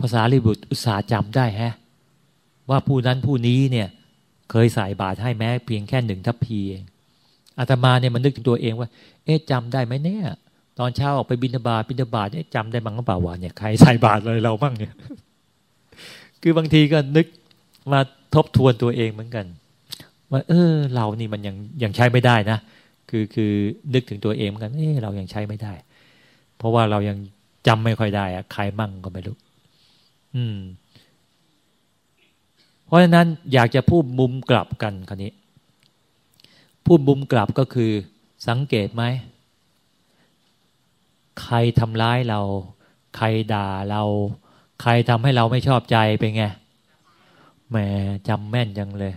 ภาษาลิบุตรอุตสาห์จำได้ฮะ ว่าผู้นั้นผู้นี้เนี่ยเคยใส่บาตรให้แม้เพียงแค่หนึ่งทัพพีเองอาตมาเนี่ยมันนึกถึงตัวเองว่า เอ๊ะจำได้ไหมเนี่ย ตอนเช้าออกไปบินบาตบินบาตเนี่ยจำได้บ้างหรือเปล่าวะเนี่ยใครใส่บาตรเลยเราบ้างเนี่ย คือบางทีก็นึกมาทบทวนตัวเองเหมือนกันว่าเออ เรานี่มันยังยังใช้ไม่ได้นะคือคือนึกถึงตัวเองเหมือนกันเออเรายังใช้ไม่ได้ เพราะว่าเรายังจำไม่ค่อยได้อะใครมั่งก็ไม่รู้ อืม เพราะฉะนั้นอยากจะพูดมุมกลับกันครนี้ พูดมุมกลับก็คือ สังเกตไหม ใครทำร้ายเรา ใครด่าเรา ใครทำให้เราไม่ชอบใจเป็นไงแหมจำแม่นยังเลย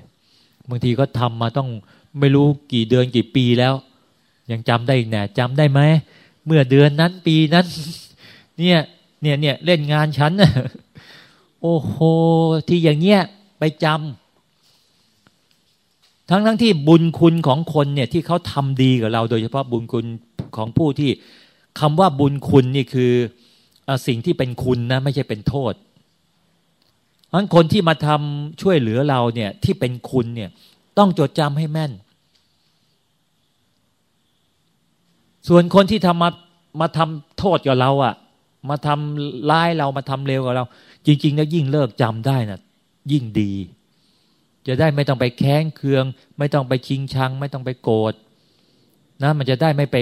บางทีก็ทำมาต้องไม่รู้กี่เดือนกี่ปีแล้ว ยังจำได้อีกแน่จำได้ไหมเมื่อเดือนนั้นปีนั้น เนี่ย เนี่ยเนี่ยเล่นงานฉัน โอ้โห ที่อย่างเงี้ยไปจำทั้งทั้งที่บุญคุณของคนเนี่ยที่เขาทำดีกับเรา โดยเฉพาะบุญคุณของผู้ที่คำว่าบุญคุณนี่คือสิ่งที่เป็นคุณนะไม่ใช่เป็นโทษทั้งคนที่มาทำช่วยเหลือเราเนี่ยที่เป็นคุณเนี่ยต้องจดจำให้แม่น ส่วนคนที่ทำมามาทำโทษกับเราอะ่ะ มาทำร้ายเรามาทำเลวกับเรา จริงๆแล้วยิ่งเลิกจำได้นะ่ะ ยิ่งดี จะได้ไม่ต้องไปแค้นเคือง ไม่ต้องไปชิงชัง ไม่ต้องไปโกรธนะมันจะได้ไม่ไป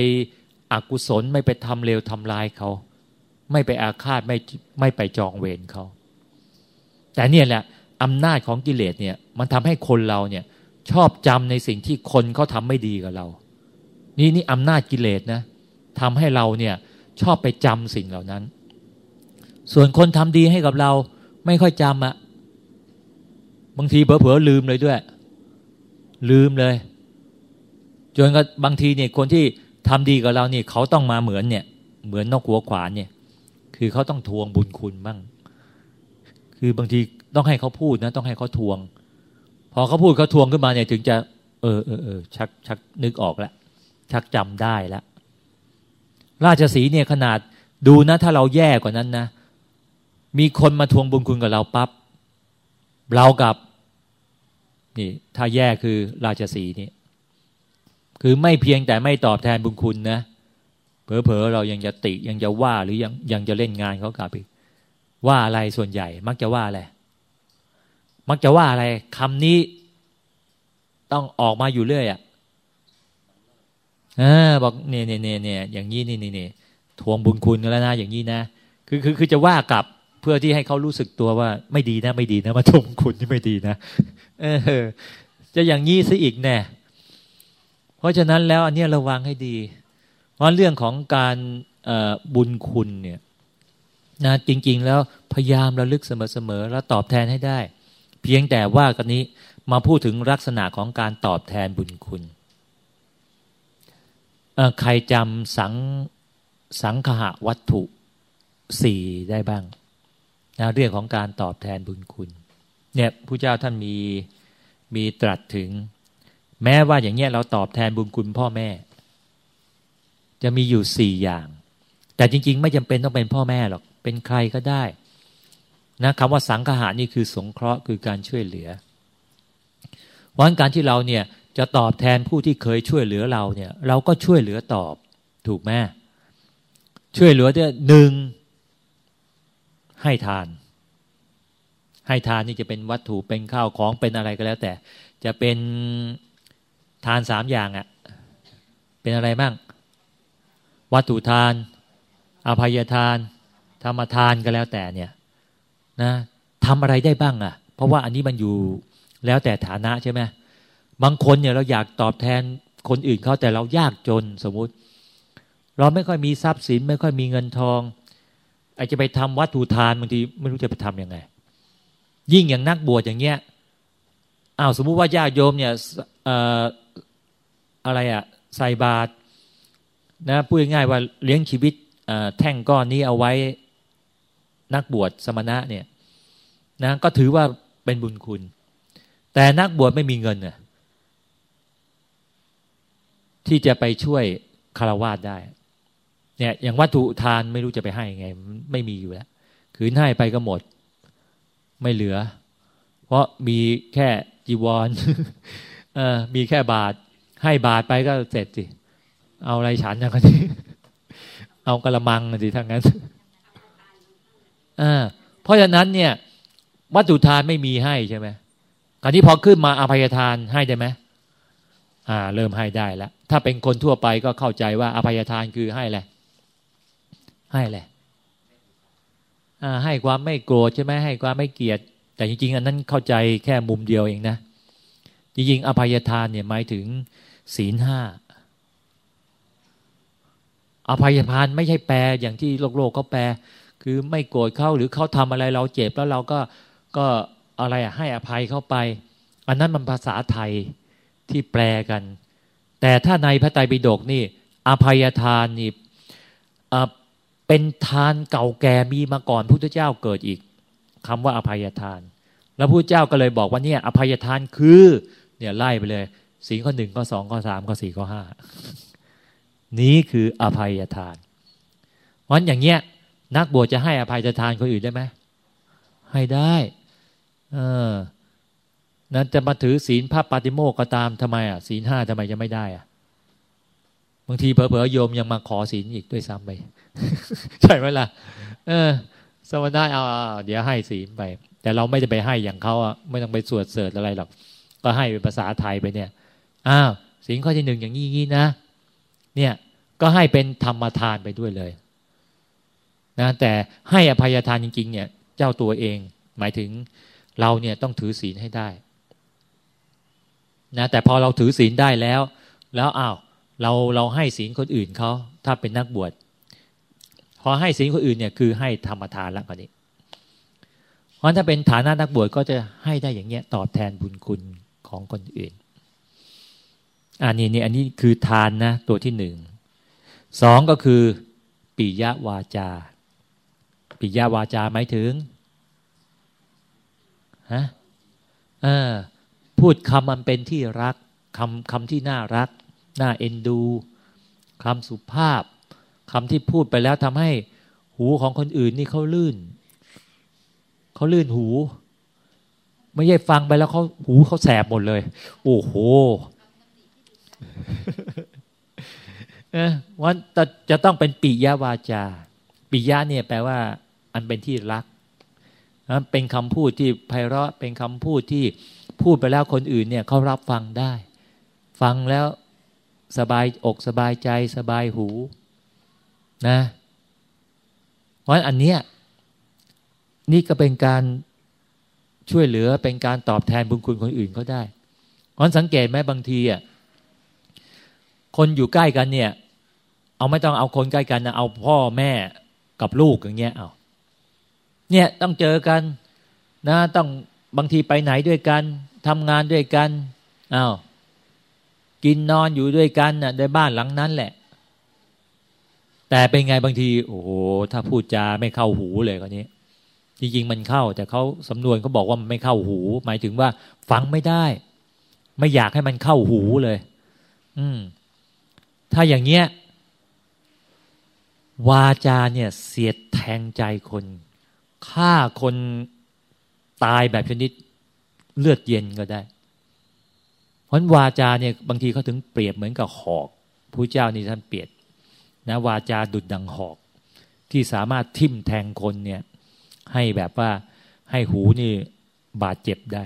อกุศลไม่ไปทำเลวทำลายเขา ไม่ไปอาฆาตไม่ไม่ไปจองเวรเขาแต่เนี่ยแหละอำนาจของกิเลสเนี่ย มันทำให้คนเราเนี่ย ชอบจำในสิ่งที่คนเขาทำไม่ดีกับเรา นี่นี่อำนาจกิเลสนะทำให้เราเนี่ย ชอบไปจำสิ่งเหล่านั้น ส่วนคนทำดีให้กับเราไม่ค่อยจำอะบางทีเผลอๆลืมเลยด้วย ลืมเลยจนก็บางทีเนี่ยคนที่ทำดีกับเราเนี่ยเขาต้องมาเหมือนเนี่ย เหมือนนกหัวขวานเนี่ย คือเขาต้องทวงบุญคุณบ้าง คือบางทีต้องให้เขาพูดนะ ต้องให้เขาทวง พอเขาพูดเขาทวงขึ้นมาเนี่ย ถึงจะ เออเออเออชักชักนึกออกแล้วชักจำได้แล้ว ราชสีเนี่ยขนาดดูนะ ถ้าเราแย่กว่านั้นนะ มีคนมาทวงบุญคุณกับเราปับ๊บเรากับนี่ถ้าแย่คือราชสีนี่คือไม่เพียงแต่ไม่ตอบแทนบุญคุณนะเผลอๆเรายังจะติยังจะว่าหรือยังยังจะเล่นงานเขากลับอีกว่าอะไรส่วนใหญ่ มักจะว่าอะไรมักจะว่าอะไรคำนี้ต้องออกมาอยู่เรื่อยอะ อบอกเนี่ยเนี่ยเนี่ยเนี่ยอย่างนี้นี่นี่นี่ทวงบุญคุณกันแล้วนะอย่างนี้นะคือคือคือจะว่ากลับเพื่อที่ให้เขารู้สึกตัวว่าไม่ดีนะไม่ดีนะมาทวงคุณที่ไม่ดีนะเออ จะอย่างนี้ซะอีกแน่เพราะฉะนั้นแล้วอันนี้ระวังให้ดี เพราะเรื่องของการบุญคุณเนี่ยนะจริง ๆ แล้วพยายามระลึกเสมอๆแล้วตอบแทนให้ได้ เพียงแต่ว่ากันนี้มาพูดถึงลักษณะของการตอบแทนบุญคุณ ใครจำสังสังคหวัตถุสี่ได้บ้างนะเรื่องของการตอบแทนบุญคุณ เนี่ยผู้เจ้าท่านมีมีตรัสถึง แม้ว่าอย่างเงี้ยเราตอบแทนบุญคุณพ่อแม่ จะมีอยู่สี่อย่าง แต่จริง ๆ ไม่จำเป็นต้องเป็นพ่อแม่หรอก เป็นใครก็ได้นะคำว่าสังหานี่คือสงเคราะห์คือการช่วยเหลือวันการที่เราเนี่ย จะตอบแทนผู้ที่เคยช่วยเหลือเราเนี่ย เราก็ช่วยเหลือตอบถูกไหมช่วยเหลือเนี่ยหนึ่งให้ทาน ให้ทานนี่จะเป็นวัตถุเป็นข้าวของเป็นอะไรก็แล้ว แต่ จะเป็นทานสามอย่างอะ่ะ เป็นอะไรบ้างวัตถุทาน อภัยทาน ธรรมทานก็แล้วแต่เนี่ยนะทำอะไรได้บ้างอะ่ะ เพราะว่าอันนี้มันอยู่แล้วแต่ฐานะใช่ไหม บางคนเนี่ยเราอยากตอบแทนคนอื่นเขาแต่เรายากจนสมมุติ เราไม่ค่อยมีทรัพย์สิน ไม่ค่อยมีเงินทองอาจจะไปทำวัตถุทานบางทีไม่รู้จะไปทํำยังไง ยิ่งอย่างนักบวชอย่างเงี้ยอ้าวสมมุติว่าญาติโยมเนี่ยอะไรอะใส่บาตรนะพูดง่ายว่าเลี้ยงชีวิตแท่งก้อนนี้เอาไว้นักบวชสมณะเนี่ยนะก็ถือว่าเป็นบุญคุณ แต่นักบวชไม่มีเงินน่ะ ที่จะไปช่วยคารวาสได้ เนี่ย อย่างวัตถุทานไม่รู้จะไปให้ไง ไม่มีอยู่แล้วขืนให้ไปก็หมด ไม่เหลือ เพราะมีแค่จีวรเออมีแค่บาท ให้บาทไปก็เสร็จสิ เอาอะไรฉันอย่างนี้เอากระมังสิทั้งนั้นอ่าเพราะฉะนั้นเนี่ย วัตถุทานไม่มีให้ใช่ไหมคราวนี้พอขึ้นมาอภัยทานให้ได้ไหม อ่า เริ่มให้ได้แล้วถ้าเป็นคนทั่วไปก็เข้าใจว่าอภัยทานคือให้แหละ ให้แหละอ่า ให้ความไม่โกรธใช่ไหมให้ความไม่เกลียด แต่จริงๆ อันนั้นเข้าใจแค่มุมเดียวเองนะจริงๆอภัยทานเนี่ยหมายถึง ศีลห้าอภัยทานไม่ใช่แปลอย่างที่โลกโลกเขาแปล คือไม่โกรธเขาหรือเขาทำอะไรเราเจ็บแล้วเราก็ก็อะไรอะให้อภัยเข้าไป อันนั้นมันภาษาไทย ที่แปลกัน แต่ถ้าในพระไตรปิฎกนี่ อภัยทานนี่เป็นทานเก่าแก่มีมาก่อนพุทธเจ้าเกิดอีกคำว่าอภัยทาน แล้วพุทธเจ้าก็เลยบอกว่าเนี่ย อภัยทานคือเนี่ยไล่ไปเลยสีข้อหนึ่งข้อสองข้อสามข้อสี่ข้อห้านี้คืออภัยทานเพราะอย่างเงี้ย นักบวชจะให้อภัยทานคนอื่นได้ไหมให้ได้ เออ นั้นจะมาถือศีลพระปาติโมกก็ตามทำไมอะศีลห้าทำไมจะไม่ได้อะบางทีเผลอๆโยมยังมาขอศีลอีกด้วยซ้ำไปใช่ไหมล่ะ เออ สมณะเอาเดี๋ยวให้ศีลไป แต่เราไม่ได้ไปให้อย่างเขาอะไม่ต้องไปสวดเสดอะไรหรอกก็ให้เป็นภาษาไทยไปเนี่ยอ้าวศีลข้อที่หนึ่งอย่างนี้งี้นะ เนี่ยก็ให้เป็นธรรมทานไปด้วยเลยนะแต่ให้อภัยทานจริง ๆ เนี่ย เจ้าตัวเอง หมายถึงเราเนี่ยต้องถือศีลให้ได้ นะแต่พอเราถือศีลได้แล้ว แล้วอ้าวเราเราให้ศีลคนอื่นเขาถ้าเป็นนักบวชพอให้ศีลคนอื่นเนี่ยคือให้ธรรมทานละกว่านี้เพราะถ้าเป็นฐานะนักบวชก็จะให้ได้อย่างเงี้ยตอบแทนบุญคุณของคนอื่นอันนี้นี่อันนี้คือทานนะตัวที่หนึ่งสองก็คือปิยวาจา ปิยวาจาหมายถึงฮะเออ พูดคำมันเป็นที่รักคำคำที่น่ารัก น่าเอ็นดูคำสุภาพคำที่พูดไปแล้วทำให้หูของคนอื่นนี่เขาลื่นเขาลื่นหู ไม่ใช่ฟังไปแล้วเขาหูเขาแสบหมดเลย โอ้โหวันจะต้องเป็นปิยาวาจา ปิยะเนี่ยแปลว่า อันเป็นที่รัก เป็นคำพูดที่ไพเราะเป็นคำพูดที่ พูดไปแล้วคนอื่นเนี่ยเขารับฟังได้ ฟังแล้วสบายอกสบายใจสบายหูนะ เพราะอันเนี้ยนี่ก็เป็นการช่วยเหลือเป็นการตอบแทนบุญคุณคนอื่นเขาได้เพราะสังเกตไหมบางทีอะคนอยู่ใกล้กันเนี่ย เอาไม่ต้องเอาคนใกล้กันนะเอาพ่อแม่กับลูกอย่างเงี้ยเอาเนี่ยต้องเจอกันนะต้องบางทีไปไหนด้วยกัน ทำงานด้วยกันอา้าวกินนอนอยู่ด้วยกันน่ะในบ้านหลังนั้นแหละ แต่เป็นไงบางที โอ้โหถ้าพูดจาไม่เข้าหูเลยคนนี้ จริงๆมันเข้า แต่เขาสำนวนเขาบอกว่ามันไม่เข้าหู หมายถึงว่า ฟังไม่ได้ ไม่อยากให้มันเข้าหูเลย อืม ถ้าอย่างเงี้ยวาจาเนี่ย เสียดแทงใจคนฆ่าคนตายแบบชนิด เลือดเย็นก็ได้เพราะวาจาเนี่ยบางทีเขาถึงเปรียบเหมือนกับหอกผู้เจ้านี่ท่านเปรียบนะวาจาดุดดังหอก ที่สามารถทิ่มแทงคนเนี่ยให้แบบว่าให้หูนี่บาดเจ็บได้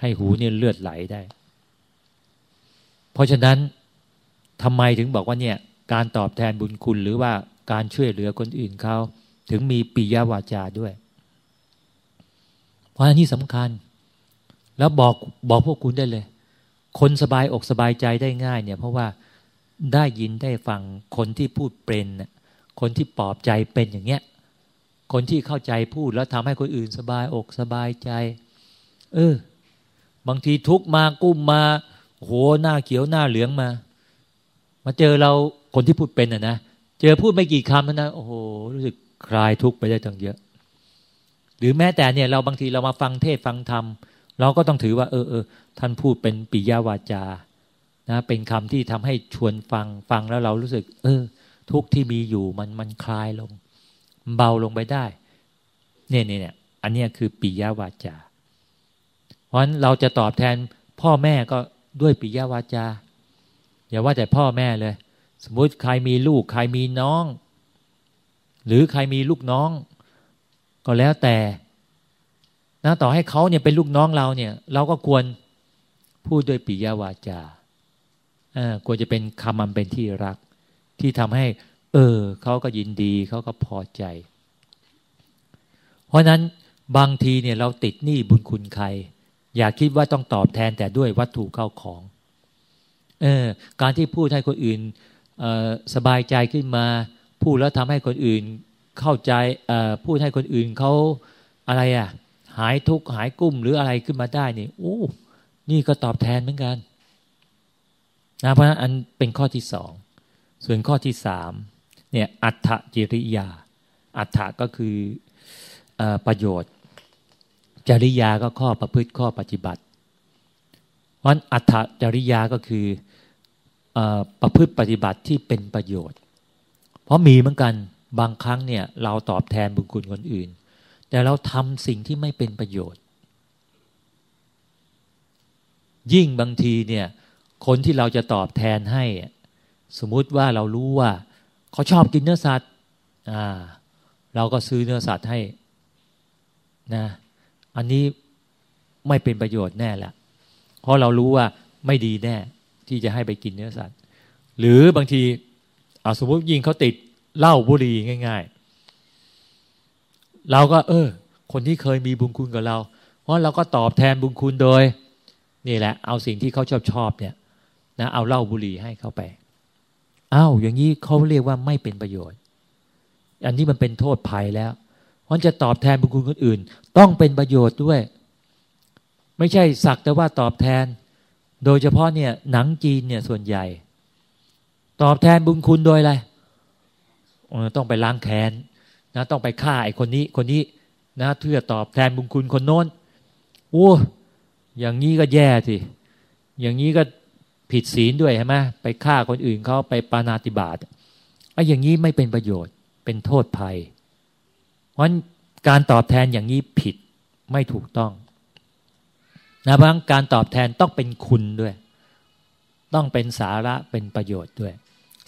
ให้หูนี่เลือดไหลได้ เพราะฉะนั้นทำไมถึงบอกว่าเนี่ยการตอบแทนบุญคุณหรือว่าการช่วยเหลือคนอื่นเขาถึงมีปิยวาจาด้วย เพราะอันนี้สำคัญ แล้วบอกบอกพวกคุณได้เลย คนสบายอกสบายใจได้ง่าย เนี่ย เพราะว่าได้ยินได้ฟังคนที่พูดเป็นคนที่ปลอบใจเป็นอย่างเงี้ย คนที่เข้าใจพูดแล้วทำให้คนอื่นสบายอกสบายใจ เออ บางทีทุกมากุ้มมาโหหน้าเขียวหน้าเหลืองมา มาเจอเราคนที่พูดเป็นอะนะเจอพูดไม่กี่คำนะโอ้โหรู้สึกคลายทุกไปได้ตั้งเยอะ หรือแม้แต่เนี่ยเราบางทีเรามาฟังเทศฟังธรรมเเราก็ต้องถือว่า เออเออท่านพูดเป็นปิยาวาจานะเป็นคำที่ทำให้ชวนฟังฟังแล้วเรารู้สึก เออ ทุกที่มีอยู่มันมันคลายลง เบาลงไปได้ เนี่ยเนี่ยเนี่ยอันนี้คือปิยวาจา เพราะฉะนั้นเราจะตอบแทนพ่อแม่ก็ด้วยปิยวาจา อย่าว่าแต่พ่อแม่เลย สมมุติใครมีลูก ใครมีน้อง หรือใครมีลูกน้อง ก็แล้วแต่ นะต่อให้เขาเนี่ยเป็นลูกน้องเราเนี่ย เราก็ควรพูดด้วยปิยวาจาควรจะเป็นคำมันเป็นที่รัก ที่ทำให้ เออเขาก็ยินดีเขาก็พอใจ เพราะนั้นบางทีเนี่ยเราติดหนี้บุญคุณใคร อย่าคิดว่าต้องตอบแทนแต่ด้วยวัตถุเข้าของเออการที่พูดให้คนอื่นสบายใจขึ้นมา พูดแล้วทำให้คนอื่นเข้าใจพูดให้คนอื่นเขาอะไรอะ่ะ หายทุกข์หายกุ้มหรืออะไรขึ้นมาได้นี่โอ้นี่ก็ตอบแทนเหมือนกันนะเพราะฉะนั้นอันเป็นข้อที่สองส่วนข้อที่สามเนี่ยอัฏฐจิริยา อัฏฐก็คืออประโยชน์ จริยาก็ข้อประพฤติข้อปฏิบัติเพราะอัฏฐจริยาก็คืออประพฤติปฏิบัติที่เป็นประโยชน์ เพราะมีเหมือนกันบางครั้งเนี่ยเราตอบแทนบุญคุณคนอื่น แต่เราทำสิ่งที่ไม่เป็นประโยชน์ ยิ่งบางทีเนี่ย คนที่เราจะตอบแทนให้ สมมุติว่าเรารู้ว่า เขาชอบกินเนื้อสัตว์อ่าเราก็ซื้อเนื้อสัตว์ให้นะอันนี้ไม่เป็นประโยชน์แน่ละเพราะเรารู้ว่าไม่ดีแน่ ที่จะให้ไปกินเนื้อสัตว์ หรือบางทีเอาสมมติยิงเขาติดเหล้าบุหรี่ง่าย เราก็ เออ คนที่เคยมีบุญคุณกับเรา เพราะเราก็ตอบแทนบุญคุณโดย นี่แหละ เอาสิ่งที่เขาชอบชอบเนี่ยนะเอาเหล้าบุหรี่ให้เขาไปอ้าวอย่างนี้เขาเรียกว่าไม่เป็นประโยชน์ อันนี้มันเป็นโทษภัยแล้วเพราะจะตอบแทนบุญคุณคนอื่น ต้องเป็นประโยชน์ด้วย ไม่ใช่สักแต่ว่าตอบแทน โดยเฉพาะเนี่ยหนังจีนเนี่ยส่วนใหญ่ ตอบแทนบุญคุณโดยอะไรต้องไปล้างแค้น นะต้องไปฆ่าไอ้คนนี้คนนี้นะเพื่อตอบแทนบุญคุณคนโน้นโอ้อย่างนี้ก็แย่สิอย่างนี้ก็ผิดศีลด้วยใช่ไหมไปฆ่าคนอื่นเขาไปปานาติบาตไอ้อย่างนี้ไม่เป็นประโยชน์เป็นโทษภัย เพราะการตอบแทนอย่างนี้ผิดไม่ถูกต้องนะบางการตอบแทนต้องเป็นคุณด้วย ต้องเป็นสาระเป็นประโยชน์ด้วย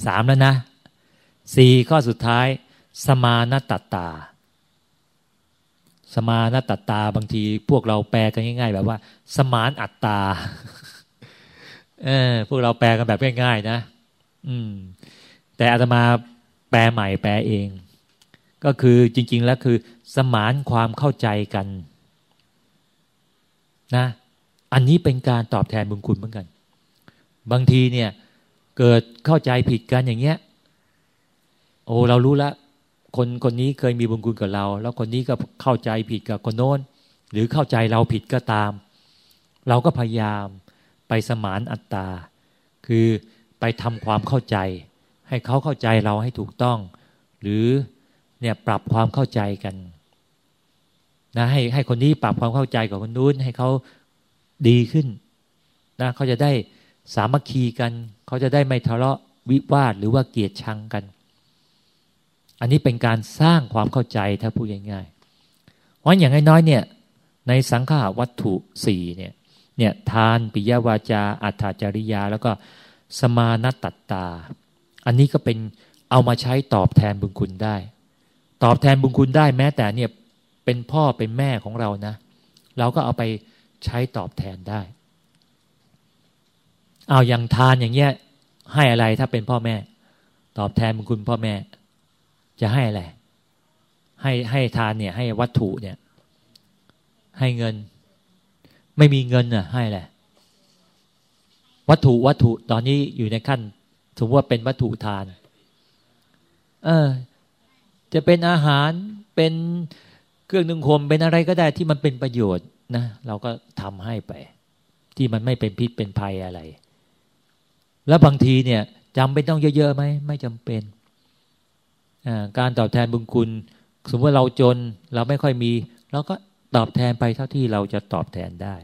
สามแล้วนะสี่ข้อสุดท้าย สมานตัตตา สมานัตตาบางทีพวกเราแปลกันง่าย ๆ แบบว่า สมานอัตตาเออพวกเราแปลกันแบบง่าย ๆ นะ อืม แต่อาตมาแปลใหม่แปลเอง ก็คือจริง ๆ แล้วคือ สมานความเข้าใจกัน นะ อันนี้เป็นการตอบแทนบุญคุณเหมือนกัน บางทีเนี่ย เกิดเข้าใจผิดกันอย่างเงี้ย โอ้เรารู้แล้ว คนคนนี้เคยมีบุญคุณกับเรา แล้วคนนี้ก็เข้าใจผิดกับคนโน้น หรือเข้าใจเราผิดก็ตาม เราก็พยายามไปสมานอัตตา คือไปทำความเข้าใจ ให้เขาเข้าใจเราให้ถูกต้อง หรือเนี่ยปรับความเข้าใจกันนะให้ให้คนนี้ปรับความเข้าใจกับคนนู้นให้เขาดีขึ้นนะเขาจะได้สามัคคีกัน เขาจะได้ไม่ทะเลาะวิวาทหรือว่าเกลียดชังกัน อันนี้เป็นการสร้างความเข้าใจถ้าพูดง่ายๆเพราะอย่างน้อยๆเนี่ยในสังขาวัตถุสี่เนี่ยเนี่ยทานปิยวาจาอัฏฐจริยา แล้วก็สมานตัตตา อันนี้ก็เป็นเอามาใช้ตอบแทนบุญคุณได้ ตอบแทนบุญคุณได้แม้แต่เนี่ยเป็นพ่อเป็นแม่ของเรานะ เราก็เอาไปใช้ตอบแทนได้ เอาอย่างทานอย่างเงี้ยให้อะไรถ้าเป็นพ่อแม่ ตอบแทนบุญคุณพ่อแม่ จะให้อะไร ให้ให้ทานเนี่ย ให้วัตถุเนี่ย ให้เงิน ไม่มีเงินน่ะ ให้แหละวัตถุวัตถุตอนนี้อยู่ในขั้นสมมติว่าเป็นวัตถุทาน เออ จะเป็นอาหารเป็นเครื่องนึ่งคมเป็นอะไรก็ได้ที่มันเป็นประโยชน์นะเราก็ทำให้ไป ที่มันไม่เป็นพิษเป็นภัยอะไร แล้วบางทีเนี่ยจำเป็นต้องเยอะๆไหมไม่จำเป็น การตอบแทนบุญคุณ สมมติเราจนเราไม่ค่อยมีเราก็ตอบแทนไปเท่าที่เราจะตอบแทนได้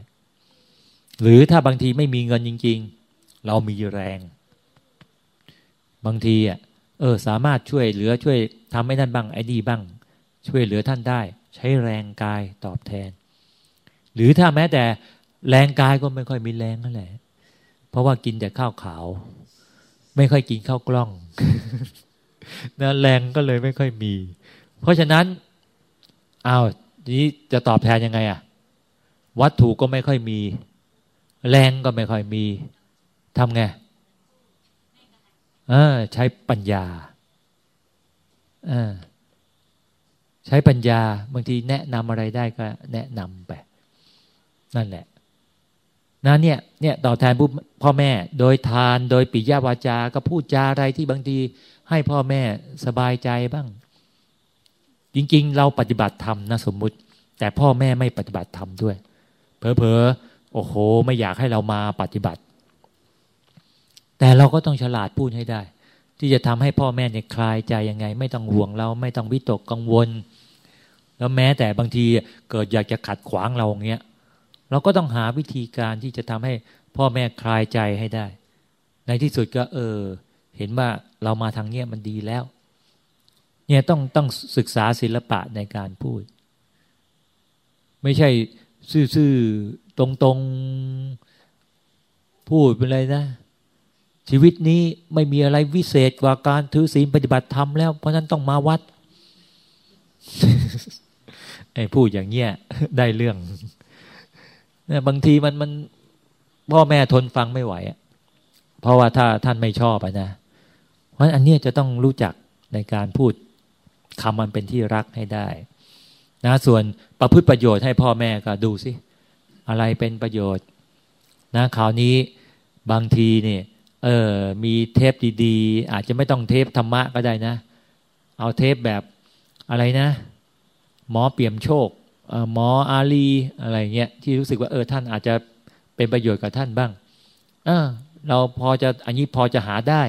หรือถ้าบางทีไม่มีเงินจริง ๆ เรามีแรง บางทีอะเออสามารถช่วยเหลือช่วยทำให้ท่านบ้างไอ้ดีบ้าง ช่วยเหลือท่านได้ ใช้แรงกายตอบแทน หรือถ้าแม้แต่แรงกายก็ไม่ค่อยมีแรงนั่นแหละ เพราะว่ากินแต่ข้าวขาว ไม่ค่อยกินข้าวกล้อง นะแรงก็เลยไม่ค่อยมี เพราะฉะนั้นอ้าวนี้จะตอบแทนยังไงอะวัตถุก็ไม่ค่อยมี แรงก็ไม่ค่อยมีทำไงเออใช้ปัญญาเออใช้ปัญญาบางทีแนะนำอะไรได้ก็แนะนำไป นั่นแหละ นะเนี่ยเนี่ยตอบแทนพ่อแม่ โดยทานโดยปิยาวาจา ก็พูดจาอะไรที่บางทีให้พ่อแม่สบายใจบ้าง จริง ๆ เราปฏิบัติธรรมนะสมมุติ แต่พ่อแม่ไม่ปฏิบัติธรรมด้วยเพอๆโอ้โห ไม่อยากให้เรามาปฏิบัติ แต่เราก็ต้องฉลาดพูดให้ได้ ที่จะทำให้พ่อแม่เนี่ยคลายใจยังไง ไม่ต้องห่วงเราไม่ต้องวิตกกังวล แล้วแม้แต่บางทีเกิดอยากจะขัดขวางเราอย่างเงี้ย เราก็ต้องหาวิธีการที่จะทำให้พ่อแม่คลายใจให้ได้ ในที่สุดก็เออ เห็นว่าเรามาทางเนี้ยมันดีแล้ว เนี่ยต้องต้องศึกษาศิลปะในการพูด ไม่ใช่ซื่อๆตรงๆ พูดเป็นไรนะชีวิตนี้ไม่มีอะไรวิเศษกว่าการถือศีลปฏิบัติธรรมแล้ว เพราะนั้นต้องมาวัดไอ้พูดอย่างเงี้ยได้เรื่อง เนี่ยบางทีมันมันพ่อแม่ทนฟังไม่ไหวเพราะว่าถ้าท่านไม่ชอบนะ เพราะอันนี้จะต้องรู้จักในการพูดคำมันเป็นที่รักให้ได้ นะ ส่วนประพฤติประโยชน์ให้พ่อแม่ก็ดูสิอะไรเป็นประโยชน์ นะคราวนี้บางทีเนี่ยเออมีเทปดีๆ อาจจะไม่ต้องเทปธรรมะก็ได้นะ เอาเทปแบบอะไรนะ หมอเปี่ยมโชค หมออาลีอะไรเงี้ยที่รู้สึกว่าเออท่านอาจจะเป็นประโยชน์กับท่านบ้างเออเราพอจะอันนี้พอจะหาได้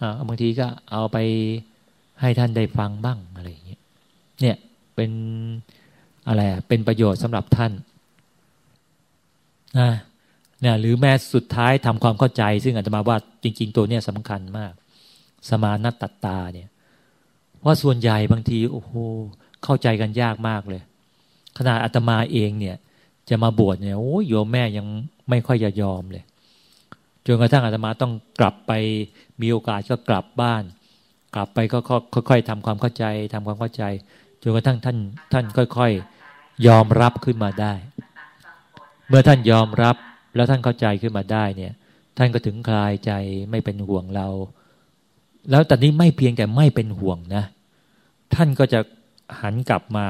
อ่าบางทีก็เอาไปให้ท่านได้ฟังบ้างอะไรเงี้ยเนี่ยเป็นอะไรเป็นประโยชน์สำหรับท่านนะเนี่ยหรือแม้สุดท้ายทำความเข้าใจ ซึ่งอาจจะมาว่าจริง ๆ ตัวเนี้ยสำคัญมาก สมานัตตาเนี่ยว่าส่วนใหญ่บางทีโอ้โหเข้าใจกันยากมากเลย ขนาดอาตมาเองเนี่ย จะมาบวชเนี่ยโอ้ยโยมแม่ยังไม่ค่อยจะยอมเลยจนกระทั่งอาตมาต้องกลับไปมีโอกาสก็กลับบ้าน กลับไปก็ค่อยๆทำความเข้าใจทำความเข้าใจจนกระทั่งท่านท่านค่อยๆ ยอมรับขึ้นมาได้ เมื่อท่านยอมรับแล้วท่านเข้าใจขึ้นมาได้เนี่ย ท่านก็ถึงคลายใจไม่เป็นห่วงเรา แล้วตอนนี้ไม่เพียงแต่ไม่เป็นห่วงนะ ท่านก็จะหันกลับมา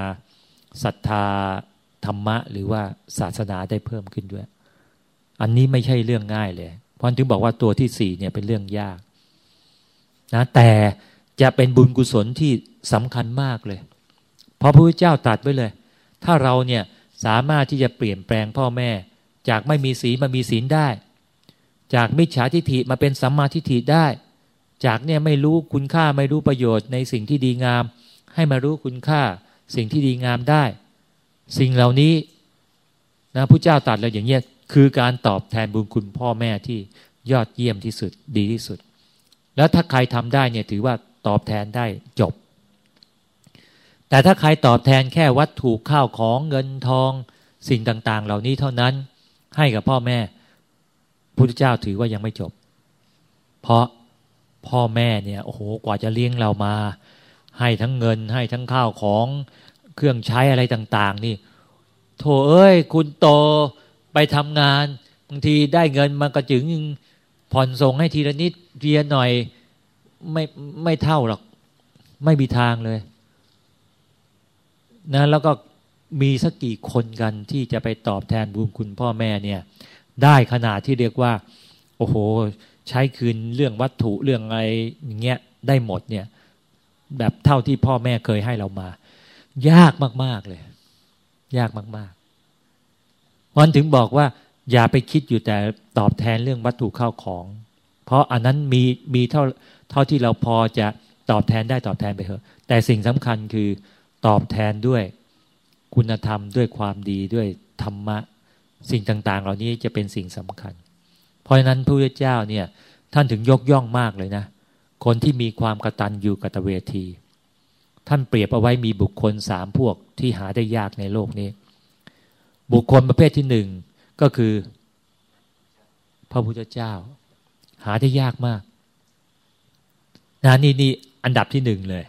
ศรัทธาธรรมะ หรือว่าศาสนาได้เพิ่มขึ้นด้วย อันนี้ไม่ใช่เรื่องง่ายเลย เพราะถึงบอกว่าตัวที่สี่เนี่ยเป็นเรื่องยากนะแต่จะเป็นบุญกุศลที่สำคัญมากเลย เพราะพระพุทธเจ้าตรัสไว้เลย ถ้าเราเนี่ยสามารถที่จะเปลี่ยนแปลงพ่อแม่ จากไม่มีศีลมามีศีลได้ จากมิจฉาทิฏฐิมาเป็นสัมมาทิฏฐิได้ จากเนี่ยไม่รู้คุณค่าไม่รู้ประโยชน์ในสิ่งที่ดีงาม ให้มารู้คุณค่า สิ่งที่ดีงามได้ สิ่งเหล่านี้นะพระเจ้าตรัสเลยอย่างเงี้ยคือการตอบแทนบุญคุณพ่อแม่ที่ยอดเยี่ยมที่สุดดีที่สุด แล้วถ้าใครทำได้เนี่ยถือว่าตอบแทนได้จบ แต่ถ้าใครตอบแทนแค่วัตถุข้าวของเงินทองสิ่งต่าง ๆ เหล่านี้เท่านั้นให้กับพ่อแม่พุทธเจ้าถือว่ายังไม่จบ เพราะพ่อแม่เนี่ยโอ้โหกว่าจะเลี้ยงเรามา ให้ทั้งเงินให้ทั้งข้าวของ เครื่องใช้อะไรต่าง ๆ นี่ โถเอ้ย คุณโตไปทำงานบางทีได้เงินมากระจึงผ่อนส่งให้ทีละนิดเรียนหน่อยไม่ไม่เท่าหรอก ไม่มีทางเลยนะแล้วก็มีสักกี่คนกันที่จะไปตอบแทนบุญคุณพ่อแม่เนี่ย ได้ขนาดที่เรียกว่า โอ้โห ใช้คืนเรื่องวัตถุเรื่องอะไรอย่างเงี้ยได้หมดเนี่ย แบบเท่าที่พ่อแม่เคยให้เรามา ยากมาก ๆ เลย ยากมากๆวันถึงบอกว่า อย่าไปคิดอยู่แต่ตอบแทนเรื่องวัตถุข้าวของ เพราะอันนั้นมีมีเท่าเท่าที่เราพอจะตอบแทนได้ตอบแทนไปเถอะ แต่สิ่งสำคัญคือตอบแทนด้วยคุณธรรมด้วยความดีด้วยธรรมะ สิ่งต่าง ๆ เหล่านี้จะเป็นสิ่งสำคัญ เพราะฉะนั้นพระพุทธเจ้าเนี่ย ท่านถึงยกย่องมากเลยนะ คนที่มีความกระตันอยู่กตเวที ท่านเปรียบเอาไว้มีบุคคลสามพวกที่หาได้ยากในโลกนี้ บุคคลประเภทที่หนึ่งก็คือ พระพุทธเจ้า หาได้ยากมากนะนี่นี่อันดับที่หนึ่งเลย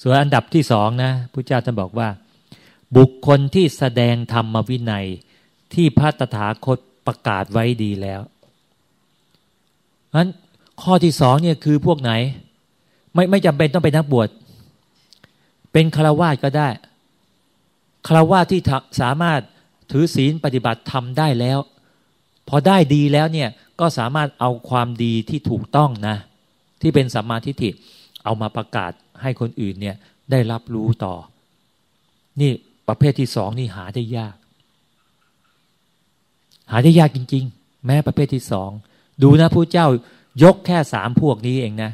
ส่วนอันดับที่สองนะพระเจ้าท่านบอกว่า บุคคลที่แสดงธรรมวินัยที่พระตถาคตประกาศไว้ดีแล้วนั้นข้อที่สองเนี่ยคือพวกไหน ไม่ไม่จำเป็นต้องเป็นนักบวช เป็นคารวาสก็ได้คารวาสที่สามารถถือศีลปฏิบัติทำได้แล้ว พอได้ดีแล้วเนี่ยก็สามารถเอาความดีที่ถูกต้องนะ ที่เป็นสัมมาทิฏฐิเอามาประกาศให้คนอื่นเนี่ยได้รับรู้ต่อ นี่ประเภทที่สองนี่หาได้ยาก หาได้ยากจริง ๆ แม้ประเภทที่สองดูนะผู้เจ้ายกแค่สามพวกนี้เองนะ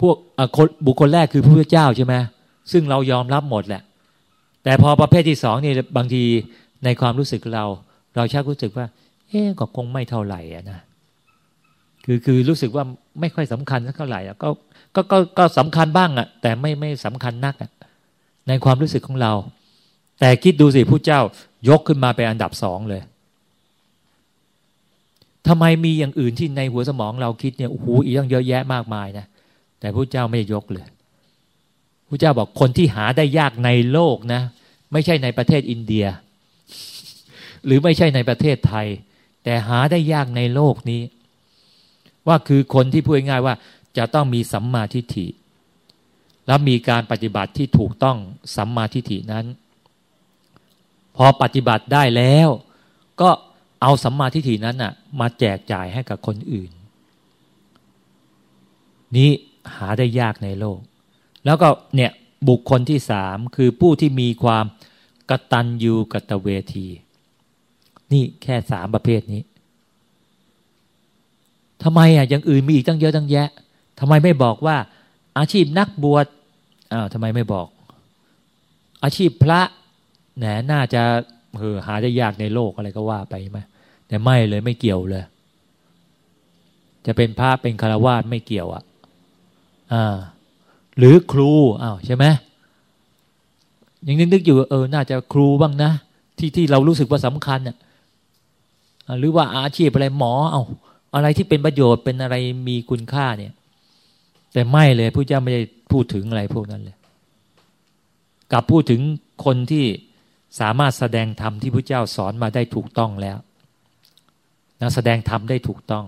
พวกบุคคลแรกคือพระพุทธเจ้าใช่ไหม ซึ่งเรายอมรับหมดแหละ แต่พอประเภทที่สองนี่บางทีในความรู้สึกเรา เราชักรู้สึกว่า เอ๊ก็คงไม่เท่าไหร่อะนะคือคือรู้สึกว่าไม่ค่อยสำคัญสักเท่าไหร่อะก็ก็ก็ก็สำคัญบ้างอะแต่ไม่ไม่สำคัญนักอะในความรู้สึกของเรา แต่คิดดูสิผู้เจ้ายกขึ้นมาเป็นอันดับสองเลยทำไมมีอย่างอื่นที่ในหัวสมองเราคิดเนี่ยโอ้โหอีกต้องเยอะแยะมากมายนะแต่พระเจ้าไม่ยกเลย พระเจ้าบอกคนที่หาได้ยากในโลกนะ ไม่ใช่ในประเทศอินเดีย หรือไม่ใช่ในประเทศไทย แต่หาได้ยากในโลกนี้ ว่าคือคนที่พูดง่ายว่า จะต้องมีสัมมาทิฏฐิ แล้วมีการปฏิบัติที่ถูกต้องสัมมาทิฏฐินั้น พอปฏิบัติได้แล้ว ก็เอาสัมมาทิฏฐินั้นน่ะ มาแจกจ่ายให้กับคนอื่น นี้หาได้ยากในโลก แล้วก็เนี่ยบุคคลที่สามคือผู้ที่มีความกตัญญูกตเวที นี่แค่สามประเภทนี้ทำไมอะอย่างอื่นมีอีกตั้งเยอะตั้งแยะทำไมไม่บอกว่า อาชีพนักบวชอ้าวทำไมไม่บอก อาชีพพระแหนน่าจะเออหาได้ยากในโลกอะไรก็ว่าไปไหมแต่ไม่เลยไม่เกี่ยวเลย จะเป็นพระเป็นคารวาสไม่เกี่ยวอะอ่า หรือครูอ้าวใช่ไหมยังนึกอยู่เออน่าจะครูบ้างนะ ที่ที่เรารู้สึกว่าสำคัญอะหรือว่าอาชีพอะไรหมอเอาอะไรที่เป็นประโยชน์เป็นอะไรมีคุณค่าเนี่ย แต่ไม่เลยพระเจ้าไม่ได้พูดถึงอะไรพวกนั้นเลยกลับพูดถึงคนที่สามารถแสดงธรรมที่พระเจ้าสอนมาได้ถูกต้องแล้วนะแสดงธรรมได้ถูกต้อง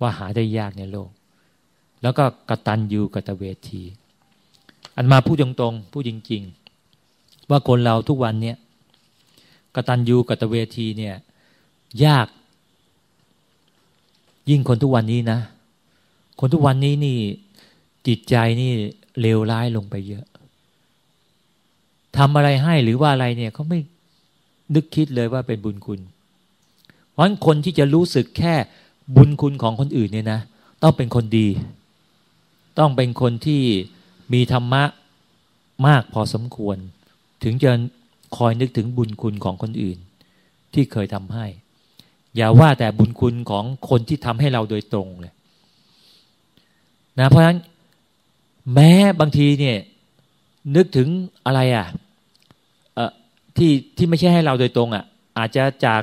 ว่าหาได้ยากในโลก แล้วก็กตัญญูกตเวที อันมาพูดตรงๆพูดจริง ๆ ว่าคนเราทุกวันเนี้ยกตัญญูกตเวทีเนี่ย ยาก ยิ่งคนทุกวันนี้นะ คนทุกวันนี้นี่ จิตใจนี่เลวร้ายลงไปเยอะทำอะไรให้หรือว่าอะไรเนี่ยเขาไม่นึกคิดเลยว่าเป็นบุญคุณ เพราะฉะนั้นคนที่จะรู้สึกแค่บุญคุณของคนอื่นเนี่ยนะ ต้องเป็นคนดี ต้องเป็นคนที่ มีธรรมะมากพอสมควร ถึงจะคอยนึกถึงบุญคุณของคนอื่น ที่เคยทำให้ อย่าว่าแต่บุญคุณของคนที่ทำให้เราโดยตรงเลยนะเพราะฉะนั้นแม้บางทีเนี่ยนึกถึงอะไรอะที่ที่ไม่ใช่ให้เราโดยตรงอะ อาจจะจาก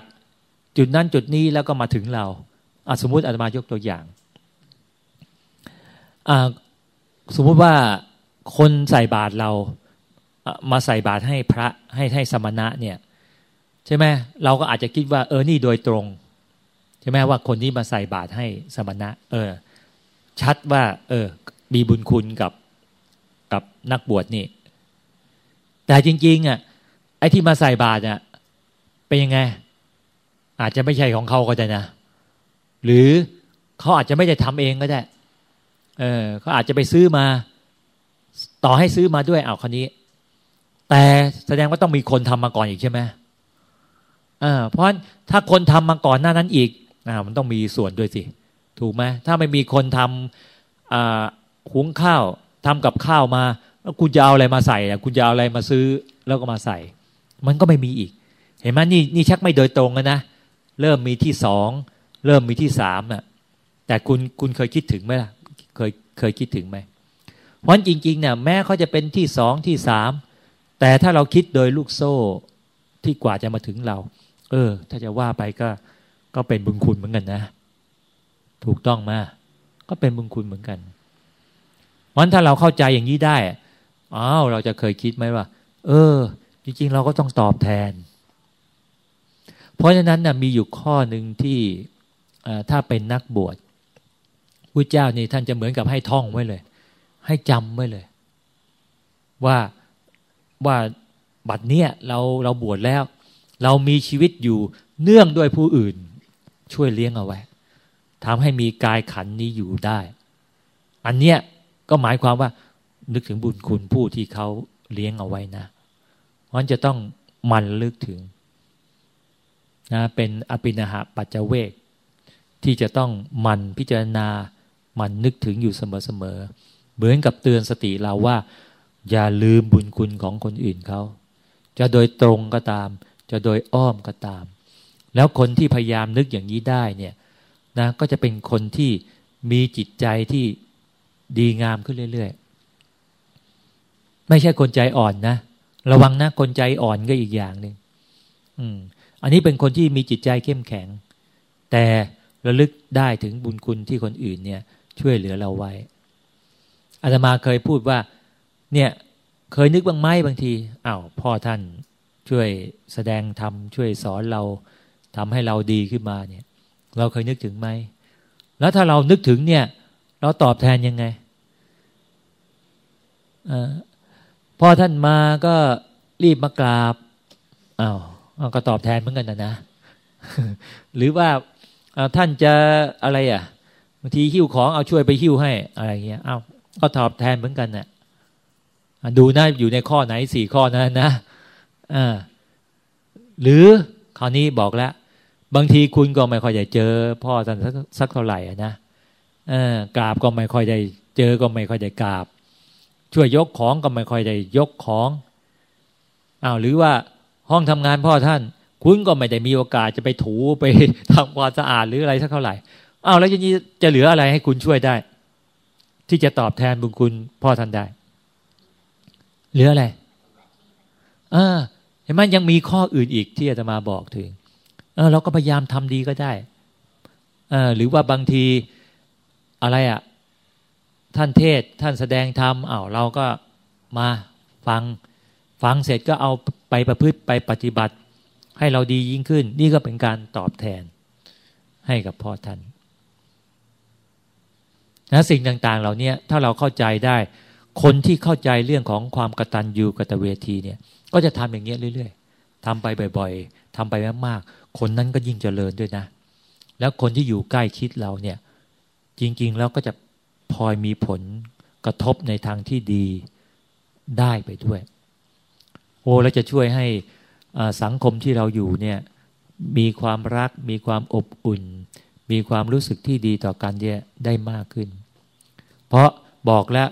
จุดนั้นจุดนี้แล้วก็มาถึงเราสมมติอาตมายกตัวอย่าง สมมุติว่า คนใส่บาตรเรามาใส่บาตรให้พระให้ให้สมณะเนี่ย ใช่ไหมเราก็อาจจะคิดว่า เออนี่โดยตรง ใช่ไหมว่าคนนี้มาใส่บาตรให้สมณะ เออ ชัดว่า เออ มีบุญคุณกับกับนักบวชนี่ แต่จริง ๆ อะ ไอ้ที่มาใส่บาตรเนี่ยเป็นยังไง อาจจะไม่ใช่ของเขาก็ได้นะ หรือเขาอาจจะไม่ได้ทำเองก็ได้ เออเขาอาจจะไปซื้อมา ต่อให้ซื้อมาด้วยเอาคนนี้ แต่แสดงว่าต้องมีคนทำมาก่อนอีกใช่ไหมอ่าเพราะถ้าคนทำมาก่อนหน้านั้นอีกอ่ามันต้องมีส่วนด้วยสิ ถูกไหมถ้าไม่มีคนทำอ่าหุงข้าวทำกับข้าวมาแล้วคุณจะเอาอะไรมาใส่คุณจะเอาอะไรมาซื้อแล้วก็มาใส่ มันก็ไม่มีอีก เห็นไหมนี่นี่ชักไม่โดยตรงนะเริ่มมีที่สองเริ่มมีที่สามอะแต่คุณคุณเคยคิดถึงไหมล่ะ เคยเคยคิดถึงไหม วันจริงๆเนี่ยแม้เขาจะเป็นที่สองที่สามแต่ถ้าเราคิดโดยลูกโซ่ที่กว่าจะมาถึงเรา เออ ถ้าจะว่าไปก็ ก็เป็นบุญคุณเหมือนกันนะ ถูกต้องมาก็เป็นบุญคุณเหมือนกันวันถ้าเราเข้าใจอย่างนี้ได้อ้าวเราจะเคยคิดไหมว่า เออ จริง ๆ เราก็ต้องตอบแทน เพราะฉะนั้นนะมีอยู่ข้อหนึ่งที่ถ้าเป็นนักบวชพระเจ้านี่ท่านจะเหมือนกับให้ท่องไว้เลย ให้จำไว้เลย ว่าว่าบัดเนี้ยเราเราบวชแล้ว เรามีชีวิตอยู่เนื่องด้วยผู้อื่น ช่วยเลี้ยงเอาไว้ทำให้มีกายขันนี้อยู่ได้ อันเนี้ยก็หมายความว่า นึกถึงบุญคุณผู้ที่เขาเลี้ยงเอาไว้นะเพราะจะต้องมันลึกถึงนะเป็นอภินาหะปัจเจเวก ที่จะต้องมันพิจารณามันนึกถึงอยู่เสมอๆ เหมือนกับเตือนสติเราว่า อย่าลืมบุญคุณของคนอื่นเขาจะโดยตรงก็ตาม จะโดยอ้อมก็ตาม แล้วคนที่พยายามนึกอย่างนี้ได้เนี่ยนะก็จะเป็นคนที่มีจิตใจที่ดีงามขึ้นเรื่อย ๆ ไม่ใช่คนใจอ่อนนะ ระวังนะคนใจอ่อนก็อีกอย่างหนึ่งอืมอันนี้เป็นคนที่มีจิตใจเข้มแข็ง แต่ระลึกได้ถึงบุญคุณที่คนอื่นเนี่ย ช่วยเหลือเราไว้ อาตมาเคยพูดว่า เนี่ยเคยนึกบ้างไหมบางทีอา้าวพ่อท่านช่วยแสดงธรรมช่วยสอนเราทำให้เราดีขึ้นมาเนี่ย เราเคยนึกถึงไหม แล้วถ้าเรานึกถึงเนี่ย เราตอบแทนยังไงอพ่อท่านมาก็รีบมากราบอา้าวก็ตอบแทนเหมือนกันนะนะ หรือว่าท่านจะอะไรอะบางทีหิ้วของเอาช่วยไปหิ้วให้อะไรเงี้ยอ้าว ก็ตอบแทนเหมือนกันนะ่ะดูนะอยู่ในข้อไหนสี่ข้อนั้นนะอ่าหรือคราวนี้บอกแล้ว บางทีคุณก็ไม่ค่อยจะเจอ พ่อท่านสักเท่าไหร่นะกราบก็ไม่ค่อยได้เจอก็ไม่ค่อยได้กราบ ช่วยยกของก็ไม่ค่อยได้ยกของอ้าวหรือว่าห้องทำงานพ่อท่าน คุณก็ไม่ได้มีโอกาสจะไปถูไปทำความสะอาดหรืออะไรสักเท่าไหร่อ้าวแล้วยังจะเหลืออะไรให้คุณช่วยได้ ที่จะตอบแทนบุญคุณพ่อท่านได้เหลืออะไรอ่าเห็นไหมยังมีข้ออื่นอีกที่อาตมาบอกถึงเออเราก็พยายามทำดีก็ได้เออหรือว่าบางทีอะไรอะ่ะ ท่านเทศท่านแสดงธรรมอ้าวเราก็มาฟังฟังเสร็จก็เอาไปประพฤติไปปฏิบัติ ให้เราดียิ่งขึ้น นี่ก็เป็นการตอบแทนให้กับพ่อท่าน นะสิ่งต่างๆ เหล่านี้ถ้าเราเข้าใจได้ คนที่เข้าใจเรื่องของความกตัญญูกตเวทีเนี่ย ก็จะทำอย่างเงี้ยเรื่อย ๆทำไปบ่อย ๆทำไปมากๆ คนนั้นก็ยิ่งเจริญด้วยนะ แล้วคนที่อยู่ใกล้ชิดเราเนี่ย จริงๆแล้วก็จะพลอยมีผลกระทบในทางที่ดีได้ไปด้วย โอ้แล้วจะช่วยให้สังคมที่เราอยู่เนี่ย มีความรักมีความอบอุ่น มีความรู้สึกที่ดีต่อกันเนี่ยได้มากขึ้น เพราะบอกแล้ว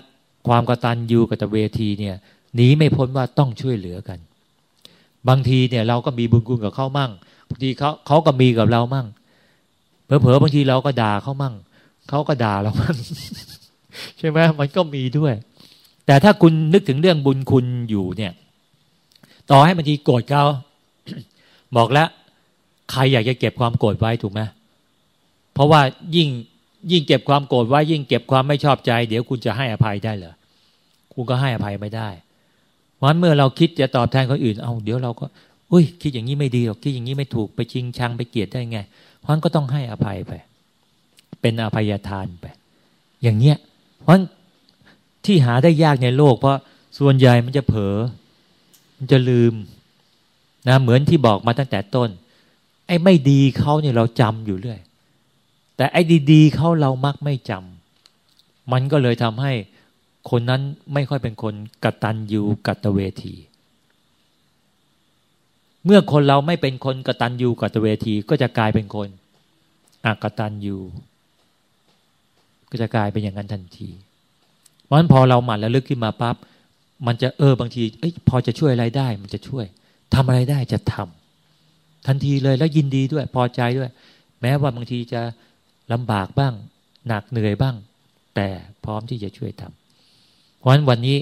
ความกตัญญูกตเวทีเนี่ยหนีไม่พ้นว่าต้องช่วยเหลือกัน บางทีเนี่ยเราก็มีบุญคุณกับเขามั่งบางทีเขาเขาก็มีกับเรามั่งเผลอๆบางทีเราก็ด่าเขามั่งเขาก็ด่าเรามันใช่ไหมมันก็มีด้วย แต่ถ้าคุณนึกถึงเรื่องบุญคุณอยู่เนี่ย ต่อให้บางทีโกรธเขาบอกแล้ว ใครอยากจะเก็บความโกรธไว้ถูกไหม เพราะว่ายิ่งยิ่งเก็บความโกรธไว้ยิ่งเก็บความไม่ชอบใจ เดี๋ยวคุณจะให้อภัยได้เหรอคุณก็ให้อภัยไม่ได้เพราะเมื่อเราคิดจะตอบแทนคนอื่นเอาเดี๋ยวเราก็อุ้ยคิดอย่างนี้ไม่ดีหรอกคิดอย่างนี้ไม่ถูกไปชิงชังไปเกลียดได้ไง เพราะนั้นก็ต้องให้อภัยไป เป็นอภัยทานไป อย่างเนี้ย เพราะที่หาได้ยากในโลก เพราะส่วนใหญ่มันจะเผลอมันจะลืมนะเหมือนที่บอกมาตั้งแต่ต้น ไอ้ไม่ดีเขาเนี่ยเราจำอยู่เรื่อย แต่ไอ้ดีๆเขาเรามักไม่จำมันก็เลยทำให้คนนั้นไม่ค่อยเป็นคนกตัญญูกตเวที เมื่อคนเราไม่เป็นคนกตัญญูกตเวที ก็จะกลายเป็นคนอกตัญญูก็จะกลายเป็นอย่างนั้นทันที เพราะฉะนั้นพอเราหมั่นแล้วลึกขึ้นมาปั๊บมันจะเออบางทีเอ้ยพอจะช่วยอะไรได้ มันจะช่วยทำอะไรได้จะทำทันทีเลยแล้วยินดีด้วยพอใจด้วย แม้ว่าบางทีจะ ลำบากบ้าง หนักเหนื่อยบ้าง แต่พร้อมที่จะช่วยทำเพราะฉะนั้นวันนี้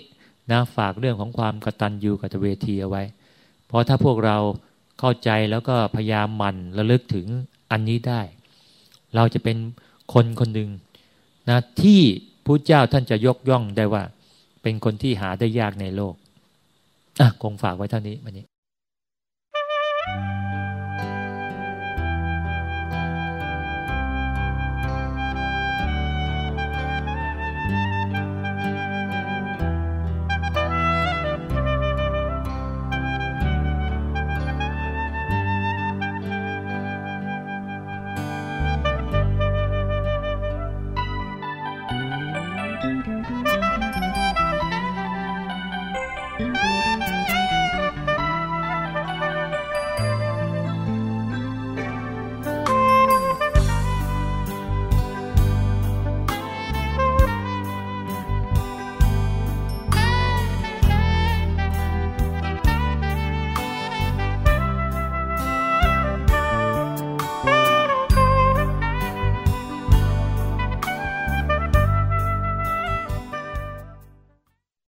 นะฝากเรื่องของความกตัญญูกตเวทีเอาไว้ เพราะถ้าพวกเราเข้าใจแล้วก็พยายามหมั่นระลึกถึงอันนี้ได้ เราจะเป็นคนคนหนึ่งนะที่พระเจ้าท่านจะยกย่องได้ว่า เป็นคนที่หาได้ยากในโลกอะคงฝากไว้เท่านี้วันนี้